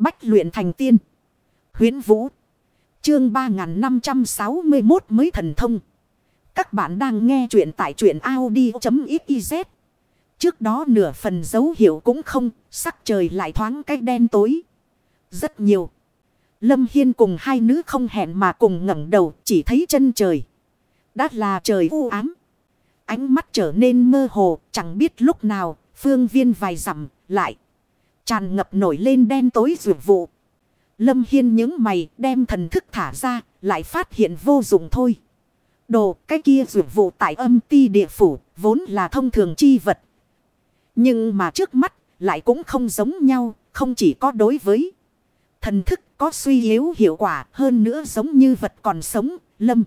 Bách luyện thành tiên. Huyến Vũ. Chương 3561 mới thần thông. Các bạn đang nghe truyện tại truyện Audi.xyz. Trước đó nửa phần dấu hiệu cũng không, sắc trời lại thoáng cái đen tối. Rất nhiều. Lâm Hiên cùng hai nữ không hẹn mà cùng ngẩng đầu chỉ thấy chân trời. Đã là trời u ám. Ánh mắt trở nên mơ hồ, chẳng biết lúc nào, phương viên vài dặm lại. Tràn ngập nổi lên đen tối rượu vụ. Lâm Hiên những mày đem thần thức thả ra, lại phát hiện vô dụng thôi. Đồ, cái kia rượu vụ tại âm ti địa phủ, vốn là thông thường chi vật. Nhưng mà trước mắt, lại cũng không giống nhau, không chỉ có đối với thần thức có suy yếu hiệu quả hơn nữa giống như vật còn sống, lâm.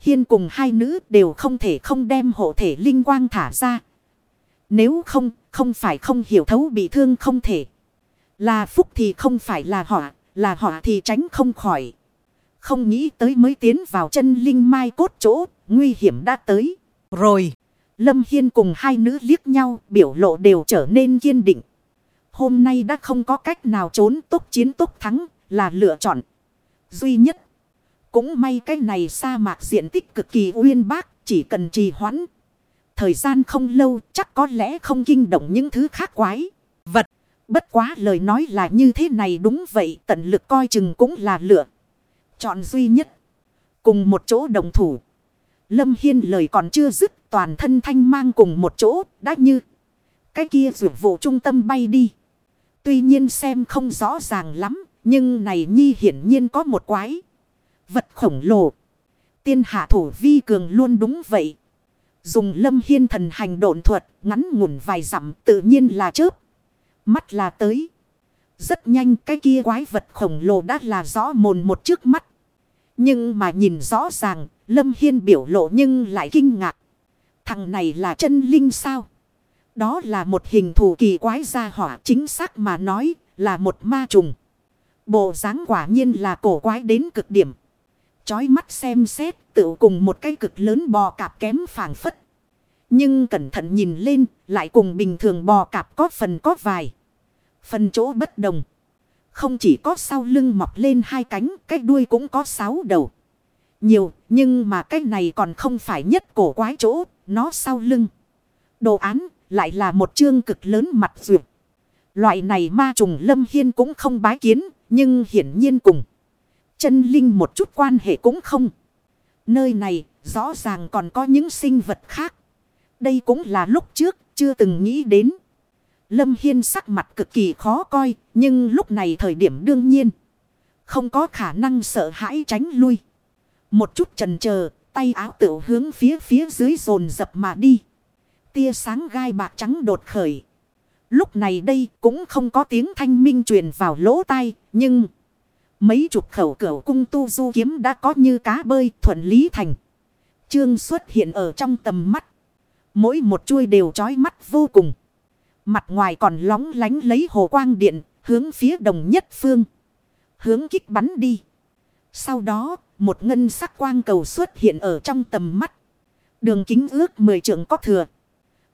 Hiên cùng hai nữ đều không thể không đem hộ thể linh quang thả ra. Nếu không, không phải không hiểu thấu bị thương không thể. Là phúc thì không phải là họ, là họ thì tránh không khỏi. Không nghĩ tới mới tiến vào chân linh mai cốt chỗ, nguy hiểm đã tới. Rồi, Lâm Hiên cùng hai nữ liếc nhau, biểu lộ đều trở nên kiên định. Hôm nay đã không có cách nào trốn tốt chiến tốt thắng, là lựa chọn duy nhất. Cũng may cái này sa mạc diện tích cực kỳ uyên bác, chỉ cần trì hoãn. Thời gian không lâu chắc có lẽ không kinh động những thứ khác quái. Vật, bất quá lời nói là như thế này đúng vậy, tận lực coi chừng cũng là lựa. Chọn duy nhất. Cùng một chỗ đồng thủ. Lâm Hiên lời còn chưa dứt, toàn thân thanh mang cùng một chỗ, đã như. Cái kia rượu vụ trung tâm bay đi. Tuy nhiên xem không rõ ràng lắm, nhưng này nhi hiển nhiên có một quái. Vật khổng lồ. Tiên hạ thủ vi cường luôn đúng vậy. Dùng lâm hiên thần hành độn thuật, ngắn ngủn vài dặm tự nhiên là chớp. Mắt là tới. Rất nhanh cái kia quái vật khổng lồ đã là rõ mồn một trước mắt. Nhưng mà nhìn rõ ràng, lâm hiên biểu lộ nhưng lại kinh ngạc. Thằng này là chân linh sao? Đó là một hình thù kỳ quái gia hỏa chính xác mà nói là một ma trùng. Bộ dáng quả nhiên là cổ quái đến cực điểm. Chói mắt xem xét tự cùng một cái cực lớn bò cạp kém phản phất. Nhưng cẩn thận nhìn lên lại cùng bình thường bò cạp có phần có vài. Phần chỗ bất đồng. Không chỉ có sau lưng mọc lên hai cánh, cái đuôi cũng có sáu đầu. Nhiều, nhưng mà cái này còn không phải nhất cổ quái chỗ, nó sau lưng. Đồ án lại là một chương cực lớn mặt duyệt. Loại này ma trùng lâm hiên cũng không bái kiến, nhưng hiển nhiên cùng. Chân linh một chút quan hệ cũng không. Nơi này rõ ràng còn có những sinh vật khác. Đây cũng là lúc trước chưa từng nghĩ đến. Lâm Hiên sắc mặt cực kỳ khó coi, nhưng lúc này thời điểm đương nhiên. Không có khả năng sợ hãi tránh lui. Một chút trần chờ tay áo tựu hướng phía phía dưới dồn dập mà đi. Tia sáng gai bạc trắng đột khởi. Lúc này đây cũng không có tiếng thanh minh truyền vào lỗ tai, nhưng... Mấy chục khẩu cửa cung tu du kiếm đã có như cá bơi thuận lý thành. trương xuất hiện ở trong tầm mắt. Mỗi một chuôi đều trói mắt vô cùng. Mặt ngoài còn lóng lánh lấy hồ quang điện, hướng phía đồng nhất phương. Hướng kích bắn đi. Sau đó, một ngân sắc quang cầu xuất hiện ở trong tầm mắt. Đường kính ước mười trượng có thừa.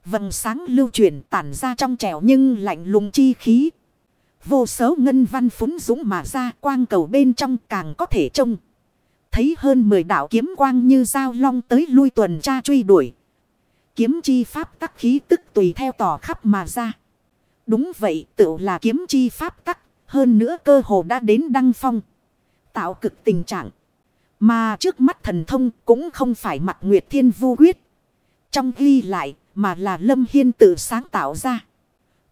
Vầng sáng lưu chuyển tản ra trong trẻo nhưng lạnh lùng chi khí. Vô số ngân văn phúng dũng mà ra, quang cầu bên trong càng có thể trông. Thấy hơn 10 đạo kiếm quang như dao long tới lui tuần tra truy đuổi. Kiếm chi pháp tắc khí tức tùy theo tỏ khắp mà ra. Đúng vậy tự là kiếm chi pháp tắc. Hơn nữa cơ hồ đã đến đăng phong. Tạo cực tình trạng. Mà trước mắt thần thông cũng không phải mặt nguyệt thiên vu quyết. Trong ghi lại, mà là lâm hiên tự sáng tạo ra.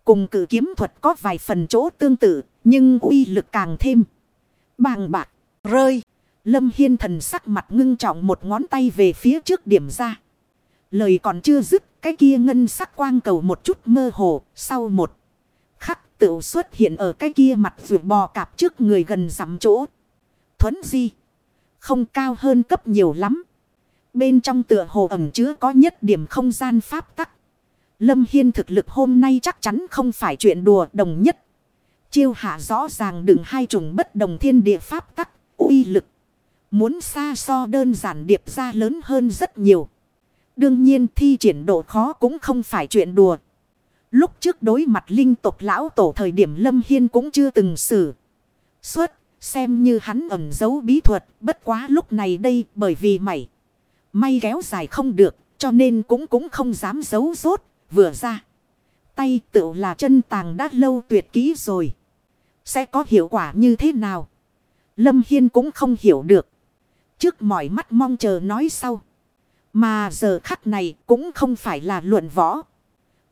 Cùng cử kiếm thuật có vài phần chỗ tương tự, nhưng uy lực càng thêm. Bàng bạc, rơi. Lâm Hiên thần sắc mặt ngưng trọng một ngón tay về phía trước điểm ra. Lời còn chưa dứt, cái kia ngân sắc quang cầu một chút mơ hồ, sau một khắc tựu xuất hiện ở cái kia mặt vượt bò cạp trước người gần dặm chỗ. Thuấn di, không cao hơn cấp nhiều lắm. Bên trong tựa hồ ẩm chứa có nhất điểm không gian pháp tắc. Lâm Hiên thực lực hôm nay chắc chắn không phải chuyện đùa đồng nhất. Chiêu hạ rõ ràng đừng hai trùng bất đồng thiên địa pháp tắc, uy lực. Muốn xa so đơn giản điệp ra lớn hơn rất nhiều. Đương nhiên thi triển độ khó cũng không phải chuyện đùa. Lúc trước đối mặt linh tộc lão tổ thời điểm Lâm Hiên cũng chưa từng xử. Suốt, xem như hắn ẩn giấu bí thuật, bất quá lúc này đây bởi vì mày. May kéo dài không được, cho nên cũng cũng không dám giấu rốt, vừa ra. Tay tự là chân tàng đã lâu tuyệt kỹ rồi. Sẽ có hiệu quả như thế nào? Lâm Hiên cũng không hiểu được. Trước mỏi mắt mong chờ nói sau. Mà giờ khắc này cũng không phải là luận võ.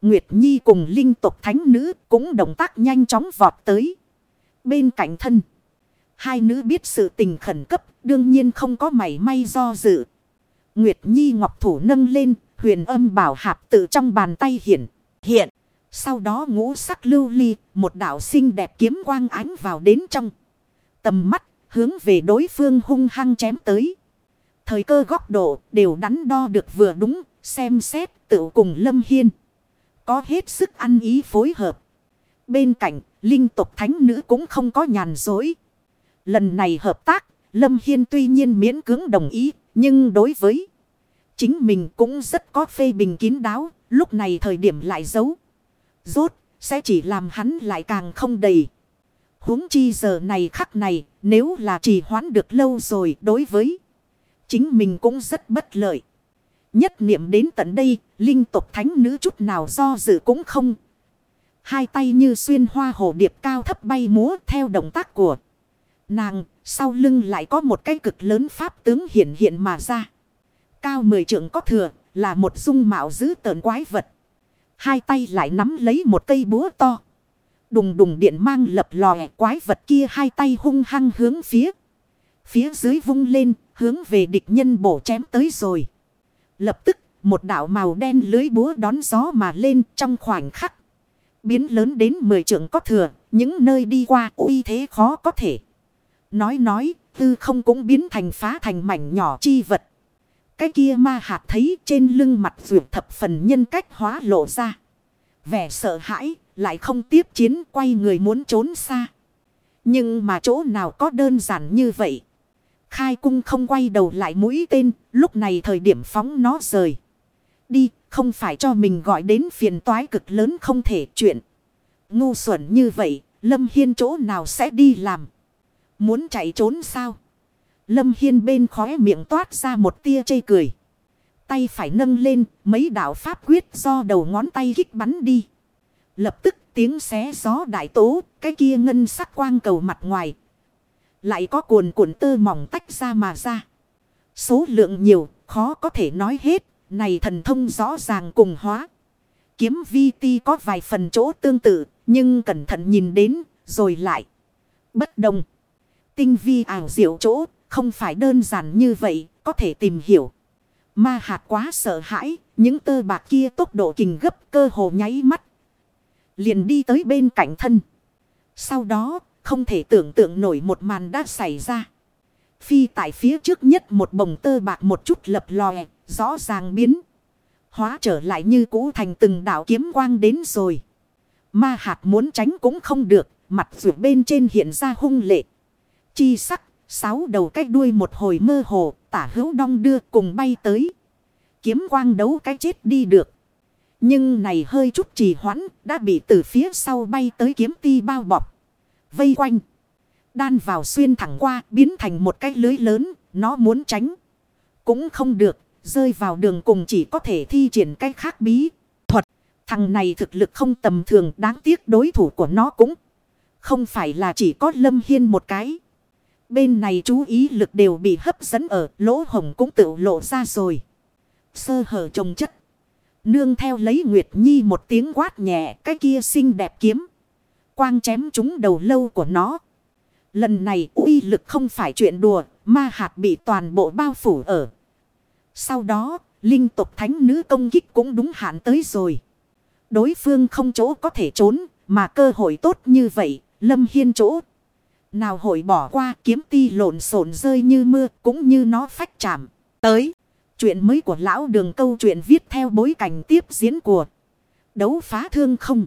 Nguyệt Nhi cùng linh tục thánh nữ cũng động tác nhanh chóng vọt tới. Bên cạnh thân. Hai nữ biết sự tình khẩn cấp, đương nhiên không có mảy may do dự. Nguyệt Nhi ngọc thủ nâng lên huyền âm bảo hạp tự trong bàn tay hiện. Hiện. Sau đó ngũ sắc lưu ly một đạo xinh đẹp kiếm quang ánh vào đến trong. Tầm mắt hướng về đối phương hung hăng chém tới. Thời cơ góc độ đều đắn đo được vừa đúng, xem xét tự cùng Lâm Hiên. Có hết sức ăn ý phối hợp. Bên cạnh, linh tục thánh nữ cũng không có nhàn dối. Lần này hợp tác, Lâm Hiên tuy nhiên miễn cưỡng đồng ý, nhưng đối với chính mình cũng rất có phê bình kín đáo, lúc này thời điểm lại giấu. Rốt, sẽ chỉ làm hắn lại càng không đầy huống chi giờ này khắc này, nếu là trì hoãn được lâu rồi đối với chính mình cũng rất bất lợi. Nhất niệm đến tận đây, linh tục thánh nữ chút nào do dự cũng không. Hai tay như xuyên hoa hồ điệp cao thấp bay múa theo động tác của nàng, sau lưng lại có một cái cực lớn pháp tướng hiện hiện mà ra. Cao mười trượng có thừa, là một dung mạo dữ tợn quái vật. Hai tay lại nắm lấy một cây búa to. Đùng đùng điện mang lập lòe quái vật kia hai tay hung hăng hướng phía. Phía dưới vung lên, hướng về địch nhân bổ chém tới rồi. Lập tức, một đảo màu đen lưới búa đón gió mà lên trong khoảnh khắc. Biến lớn đến 10 trượng có thừa, những nơi đi qua uy thế khó có thể. Nói nói, tư không cũng biến thành phá thành mảnh nhỏ chi vật. Cái kia ma hạt thấy trên lưng mặt vượt thập phần nhân cách hóa lộ ra. Vẻ sợ hãi, lại không tiếp chiến quay người muốn trốn xa. Nhưng mà chỗ nào có đơn giản như vậy. Khai cung không quay đầu lại mũi tên, lúc này thời điểm phóng nó rời. Đi, không phải cho mình gọi đến phiền toái cực lớn không thể chuyện. Ngu xuẩn như vậy, Lâm Hiên chỗ nào sẽ đi làm? Muốn chạy trốn sao? Lâm Hiên bên khóe miệng toát ra một tia chây cười. Tay phải nâng lên, mấy đạo pháp quyết do đầu ngón tay kích bắn đi. Lập tức tiếng xé gió đại tố, cái kia ngân sắc quang cầu mặt ngoài. Lại có cuồn cuộn tơ mỏng tách ra mà ra. Số lượng nhiều, khó có thể nói hết, này thần thông rõ ràng cùng hóa. Kiếm vi ti có vài phần chỗ tương tự, nhưng cẩn thận nhìn đến, rồi lại. Bất đồng. Tinh vi ảo diệu chỗ, không phải đơn giản như vậy, có thể tìm hiểu. Ma hạt quá sợ hãi, những tơ bạc kia tốc độ kình gấp cơ hồ nháy mắt Liền đi tới bên cạnh thân. Sau đó, không thể tưởng tượng nổi một màn đã xảy ra. Phi tại phía trước nhất một bồng tơ bạc một chút lập lòe, rõ ràng biến. Hóa trở lại như cũ thành từng đảo kiếm quang đến rồi. Ma hạt muốn tránh cũng không được, mặt vượt bên trên hiện ra hung lệ. Chi sắc, sáu đầu cách đuôi một hồi mơ hồ, tả hữu đong đưa cùng bay tới. Kiếm quang đấu cái chết đi được. Nhưng này hơi chút trì hoãn, đã bị từ phía sau bay tới kiếm ti bao bọc. Vây quanh. Đan vào xuyên thẳng qua, biến thành một cái lưới lớn, nó muốn tránh. Cũng không được, rơi vào đường cùng chỉ có thể thi triển cái khác bí. Thuật, thằng này thực lực không tầm thường, đáng tiếc đối thủ của nó cũng không phải là chỉ có lâm hiên một cái. Bên này chú ý lực đều bị hấp dẫn ở, lỗ hồng cũng tự lộ ra rồi. Sơ hở trồng chất. Nương theo lấy Nguyệt Nhi một tiếng quát nhẹ cái kia xinh đẹp kiếm. Quang chém trúng đầu lâu của nó. Lần này uy lực không phải chuyện đùa, ma hạt bị toàn bộ bao phủ ở. Sau đó, linh tục thánh nữ công kích cũng đúng hạn tới rồi. Đối phương không chỗ có thể trốn, mà cơ hội tốt như vậy, lâm hiên chỗ. Nào hội bỏ qua kiếm ti lộn xộn rơi như mưa cũng như nó phách chạm. Tới. Chuyện mới của lão đường câu chuyện viết theo bối cảnh tiếp diễn của đấu phá thương không.